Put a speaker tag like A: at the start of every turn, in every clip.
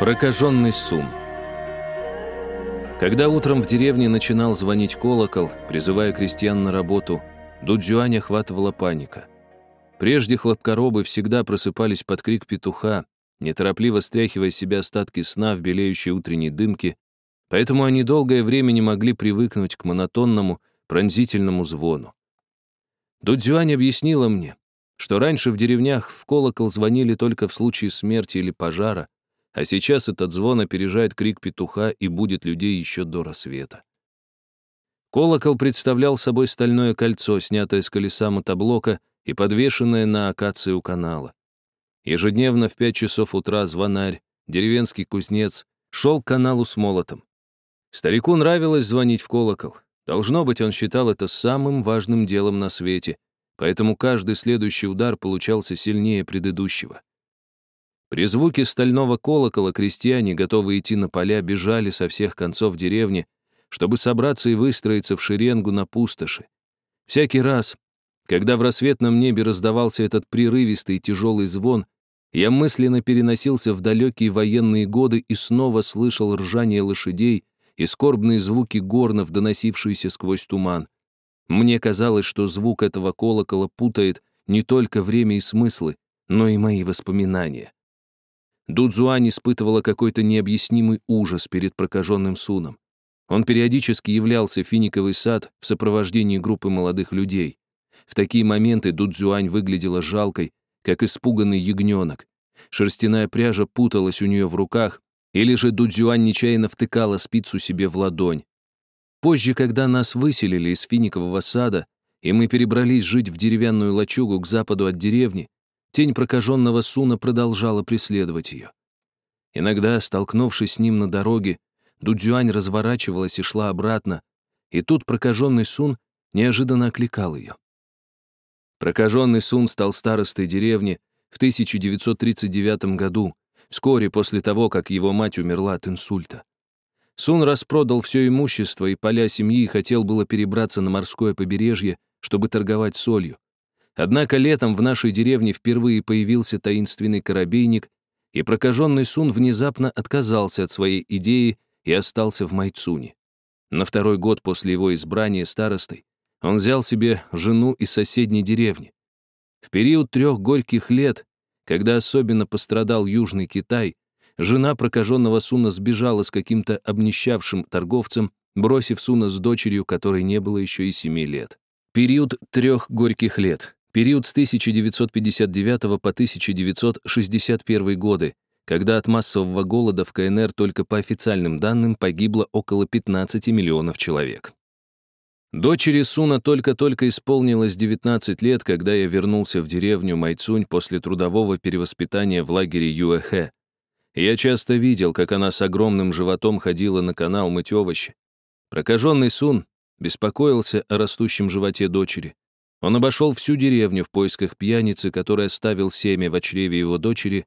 A: Прокаженный Сун. Когда утром в деревне начинал звонить колокол, призывая крестьян на работу, Дудзюань охватывала паника. Прежде хлопкоробы всегда просыпались под крик петуха, неторопливо стряхивая себя остатки сна в белеющей утренней дымке, поэтому они долгое время не могли привыкнуть к монотонному, пронзительному звону. Дудзюань объяснила мне, что раньше в деревнях в колокол звонили только в случае смерти или пожара, а сейчас этот звон опережает крик петуха и будет людей еще до рассвета. Колокол представлял собой стальное кольцо, снятое с колеса мотоблока и подвешенное на акации у канала. Ежедневно в пять часов утра звонарь, деревенский кузнец, шел к каналу с молотом. Старику нравилось звонить в колокол. Должно быть, он считал это самым важным делом на свете, поэтому каждый следующий удар получался сильнее предыдущего. При звуке стального колокола крестьяне, готовые идти на поля, бежали со всех концов деревни, чтобы собраться и выстроиться в шеренгу на пустоши. Всякий раз, когда в рассветном небе раздавался этот прерывистый и тяжелый звон, я мысленно переносился в далекие военные годы и снова слышал ржание лошадей и скорбные звуки горнов, доносившиеся сквозь туман. Мне казалось, что звук этого колокола путает не только время и смыслы, но и мои воспоминания. Дудзуань испытывала какой-то необъяснимый ужас перед прокаженным Суном. Он периодически являлся в финиковый сад в сопровождении группы молодых людей. В такие моменты Дудзуань выглядела жалкой, как испуганный ягненок. Шерстяная пряжа путалась у нее в руках, или же Дудзюань нечаянно втыкала спицу себе в ладонь. Позже, когда нас выселили из финикового сада, и мы перебрались жить в деревянную лачугу к западу от деревни, Тень прокаженного Суна продолжала преследовать ее. Иногда, столкнувшись с ним на дороге, Дудзюань разворачивалась и шла обратно, и тут прокаженный Сун неожиданно окликал ее. Прокаженный Сун стал старостой деревни в 1939 году, вскоре после того, как его мать умерла от инсульта. Сун распродал все имущество и поля семьи и хотел было перебраться на морское побережье, чтобы торговать солью. Однако летом в нашей деревне впервые появился таинственный корабейник, и прокаженный Сун внезапно отказался от своей идеи и остался в Майцуне. На второй год после его избрания старостой он взял себе жену из соседней деревни. В период трех горьких лет, когда особенно пострадал Южный Китай, жена прокаженного Суна сбежала с каким-то обнищавшим торговцем, бросив Суна с дочерью, которой не было еще и семи лет. Период трех горьких лет период с 1959 по 1961 годы, когда от массового голода в КНР только по официальным данным погибло около 15 миллионов человек. Дочери Суна только-только исполнилось 19 лет, когда я вернулся в деревню Майцунь после трудового перевоспитания в лагере Юэхэ. Я часто видел, как она с огромным животом ходила на канал мыть овощи. Прокаженный Сун беспокоился о растущем животе дочери. Он обошел всю деревню в поисках пьяницы, который оставил семя в чреве его дочери,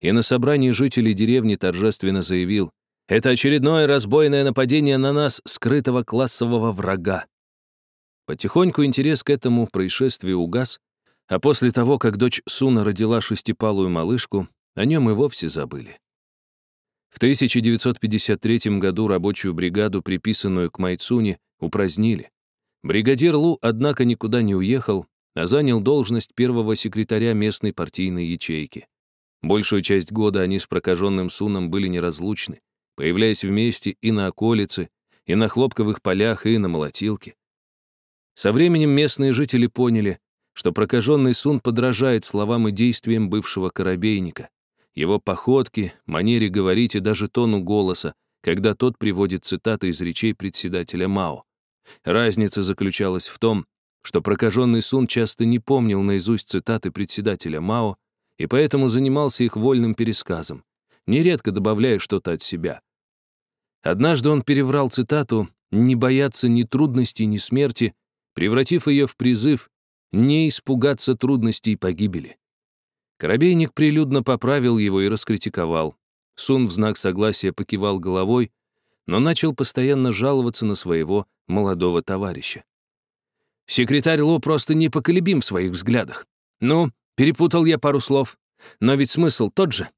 A: и на собрании жителей деревни торжественно заявил, «Это очередное разбойное нападение на нас, скрытого классового врага». Потихоньку интерес к этому происшествию угас, а после того, как дочь Суна родила шестипалую малышку, о нем и вовсе забыли. В 1953 году рабочую бригаду, приписанную к Майцуне, упразднили. Бригадир Лу, однако, никуда не уехал, а занял должность первого секретаря местной партийной ячейки. Большую часть года они с прокаженным Суном были неразлучны, появляясь вместе и на околице, и на хлопковых полях, и на молотилке. Со временем местные жители поняли, что прокаженный Сун подражает словам и действиям бывшего корабейника, его походке, манере говорить и даже тону голоса, когда тот приводит цитаты из речей председателя Мао. Разница заключалась в том, что прокаженный Сун часто не помнил наизусть цитаты председателя Мао и поэтому занимался их вольным пересказом, нередко добавляя что-то от себя. Однажды он переврал цитату «не бояться ни трудностей, ни смерти», превратив ее в призыв «не испугаться трудностей и погибели». Коробейник прилюдно поправил его и раскритиковал. Сун в знак согласия покивал головой, но начал постоянно жаловаться на своего молодого товарища. Секретарь Ло просто непоколебим в своих взглядах. Ну, перепутал я пару слов, но ведь смысл тот же.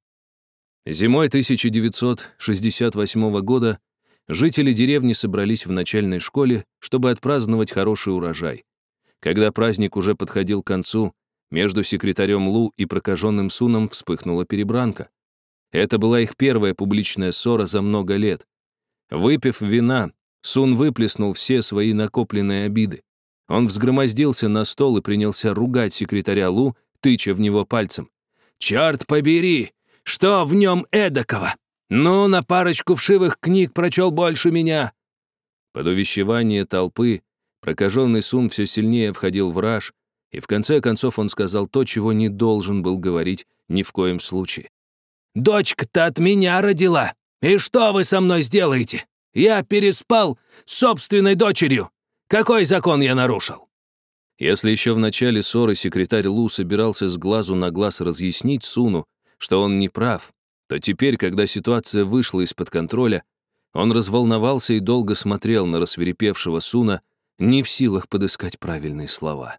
A: Зимой 1968 года жители деревни собрались в начальной школе, чтобы отпраздновать хороший урожай. Когда праздник уже подходил к концу, между секретарем Лу и прокаженным Суном вспыхнула перебранка. Это была их первая публичная ссора за много лет. Выпив вина, Сун выплеснул все свои накопленные обиды. Он взгромоздился на стол и принялся ругать секретаря Лу, тыча в него пальцем. «Черт побери! Что в нем эдакого? Ну, на парочку вшивых книг прочел больше меня!» Под увещевание толпы прокаженный Сун все сильнее входил в раж, и в конце концов он сказал то, чего не должен был говорить ни в коем случае. «Дочка-то от меня родила! И что вы со мной сделаете? Я переспал с собственной дочерью! Какой закон я нарушил?» Если еще в начале ссоры секретарь Лу собирался с глазу на глаз разъяснить Суну, что он не прав, то теперь, когда ситуация вышла из-под контроля, он разволновался и долго смотрел на рассверепевшего Суна, не в силах подыскать правильные слова.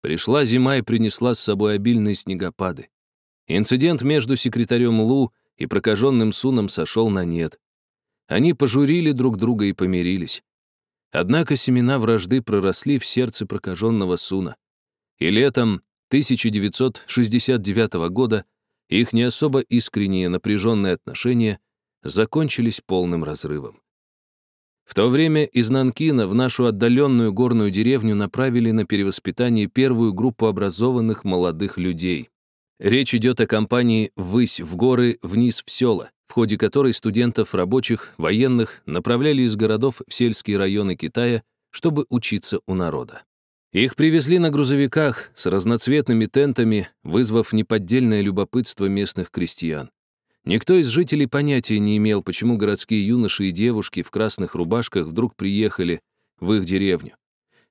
A: Пришла зима и принесла с собой обильные снегопады. Инцидент между секретарем Лу и прокаженным Суном сошел на нет. Они пожурили друг друга и помирились. Однако семена вражды проросли в сердце прокаженного Суна. И летом 1969 года их не особо искренние напряженные отношения закончились полным разрывом. В то время из Нанкина в нашу отдаленную горную деревню направили на перевоспитание первую группу образованных молодых людей. Речь идет о кампании «Ввысь в горы, вниз в села», в ходе которой студентов, рабочих, военных направляли из городов в сельские районы Китая, чтобы учиться у народа. Их привезли на грузовиках с разноцветными тентами, вызвав неподдельное любопытство местных крестьян. Никто из жителей понятия не имел, почему городские юноши и девушки в красных рубашках вдруг приехали в их деревню.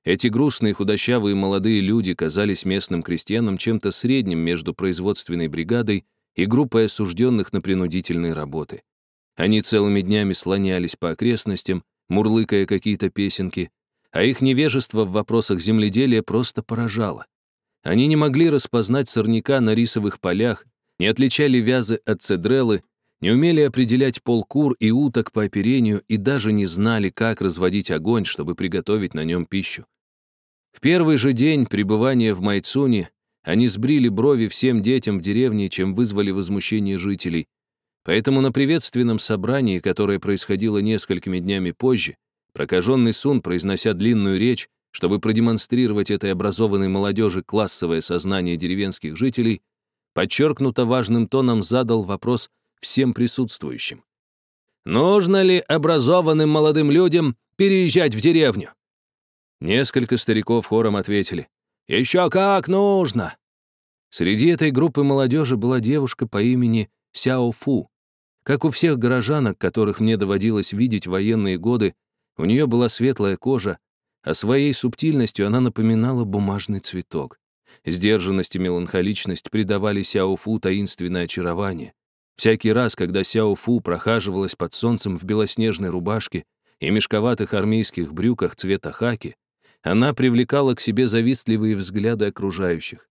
A: Эти грустные, худощавые молодые люди казались местным крестьянам чем-то средним между производственной бригадой и группой осужденных на принудительные работы. Они целыми днями слонялись по окрестностям, мурлыкая какие-то песенки, а их невежество в вопросах земледелия просто поражало. Они не могли распознать сорняка на рисовых полях, не отличали вязы от цедрелы, не умели определять пол кур и уток по оперению и даже не знали, как разводить огонь, чтобы приготовить на нем пищу. В первый же день пребывания в Майцуне они сбрили брови всем детям в деревне, чем вызвали возмущение жителей. Поэтому на приветственном собрании, которое происходило несколькими днями позже, прокаженный Сун, произнося длинную речь, чтобы продемонстрировать этой образованной молодежи классовое сознание деревенских жителей, подчеркнуто важным тоном задал вопрос всем присутствующим. «Нужно ли образованным молодым людям переезжать в деревню?» Несколько стариков хором ответили. «Еще как нужно!» Среди этой группы молодежи была девушка по имени Сяо Фу. Как у всех горожанок, которых мне доводилось видеть в военные годы, у нее была светлая кожа, а своей субтильностью она напоминала бумажный цветок. Сдержанность и меланхоличность придавали Сяофу таинственное очарование. Всякий раз, когда Сяофу прохаживалась под солнцем в белоснежной рубашке и мешковатых армейских брюках цвета хаки, она привлекала к себе завистливые взгляды окружающих.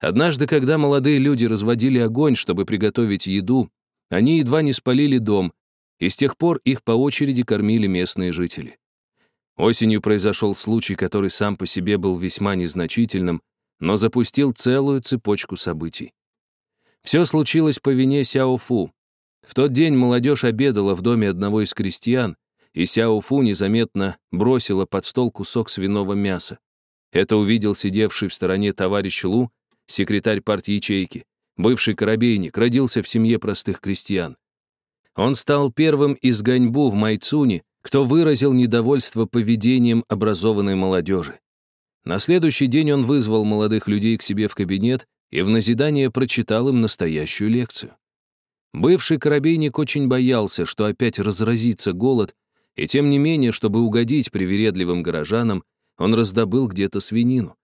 A: Однажды, когда молодые люди разводили огонь, чтобы приготовить еду, они едва не спалили дом, и с тех пор их по очереди кормили местные жители. Осенью произошел случай, который сам по себе был весьма незначительным, но запустил целую цепочку событий. Все случилось по вине Сяо Фу. В тот день молодежь обедала в доме одного из крестьян, и Сяо Фу незаметно бросила под стол кусок свиного мяса. Это увидел сидевший в стороне товарищ Лу, секретарь партии ячейки. Бывший корабейник, родился в семье простых крестьян. Он стал первым из Ганьбу в Майцуне, кто выразил недовольство поведением образованной молодежи. На следующий день он вызвал молодых людей к себе в кабинет и в назидание прочитал им настоящую лекцию. Бывший корабейник очень боялся, что опять разразится голод, и тем не менее, чтобы угодить привередливым горожанам, он раздобыл где-то свинину.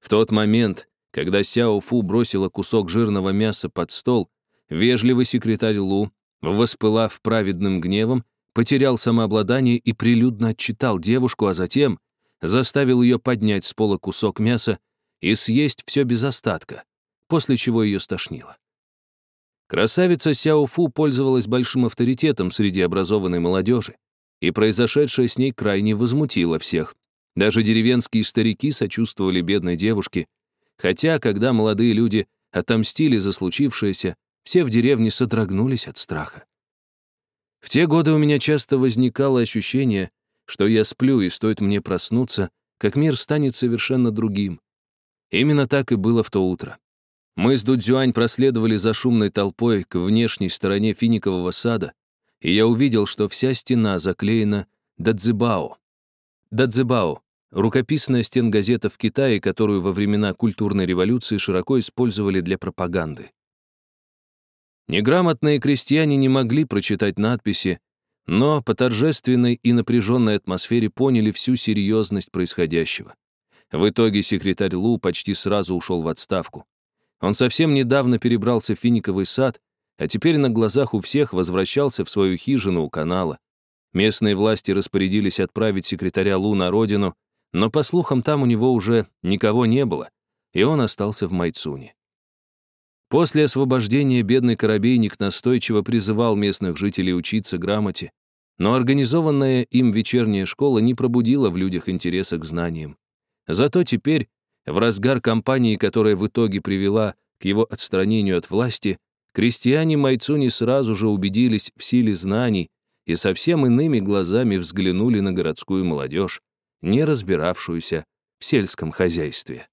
A: В тот момент, когда Сяо Фу бросила кусок жирного мяса под стол, вежливый секретарь Лу, воспылав праведным гневом, потерял самообладание и прилюдно отчитал девушку, а затем заставил ее поднять с пола кусок мяса и съесть все без остатка, после чего ее стошнило. Красавица Сяо Фу пользовалась большим авторитетом среди образованной молодежи, и произошедшее с ней крайне возмутило всех. Даже деревенские старики сочувствовали бедной девушке, хотя, когда молодые люди отомстили за случившееся, все в деревне содрогнулись от страха. В те годы у меня часто возникало ощущение, что я сплю, и стоит мне проснуться, как мир станет совершенно другим. Именно так и было в то утро. Мы с Дудзюань проследовали за шумной толпой к внешней стороне финикового сада, и я увидел, что вся стена заклеена дадзибао. Дадзибао — рукописная стенгазета в Китае, которую во времена культурной революции широко использовали для пропаганды. Неграмотные крестьяне не могли прочитать надписи, но по торжественной и напряженной атмосфере поняли всю серьезность происходящего. В итоге секретарь Лу почти сразу ушел в отставку. Он совсем недавно перебрался в финиковый сад, а теперь на глазах у всех возвращался в свою хижину у канала. Местные власти распорядились отправить секретаря Лу на родину, но, по слухам, там у него уже никого не было, и он остался в Майцуне. После освобождения бедный корабейник настойчиво призывал местных жителей учиться грамоте, но организованная им вечерняя школа не пробудила в людях интереса к знаниям. Зато теперь в разгар кампании, которая в итоге привела к его отстранению от власти, крестьяне Майцуни сразу же убедились в силе знаний и совсем иными глазами взглянули на городскую молодежь, не разбиравшуюся в сельском хозяйстве.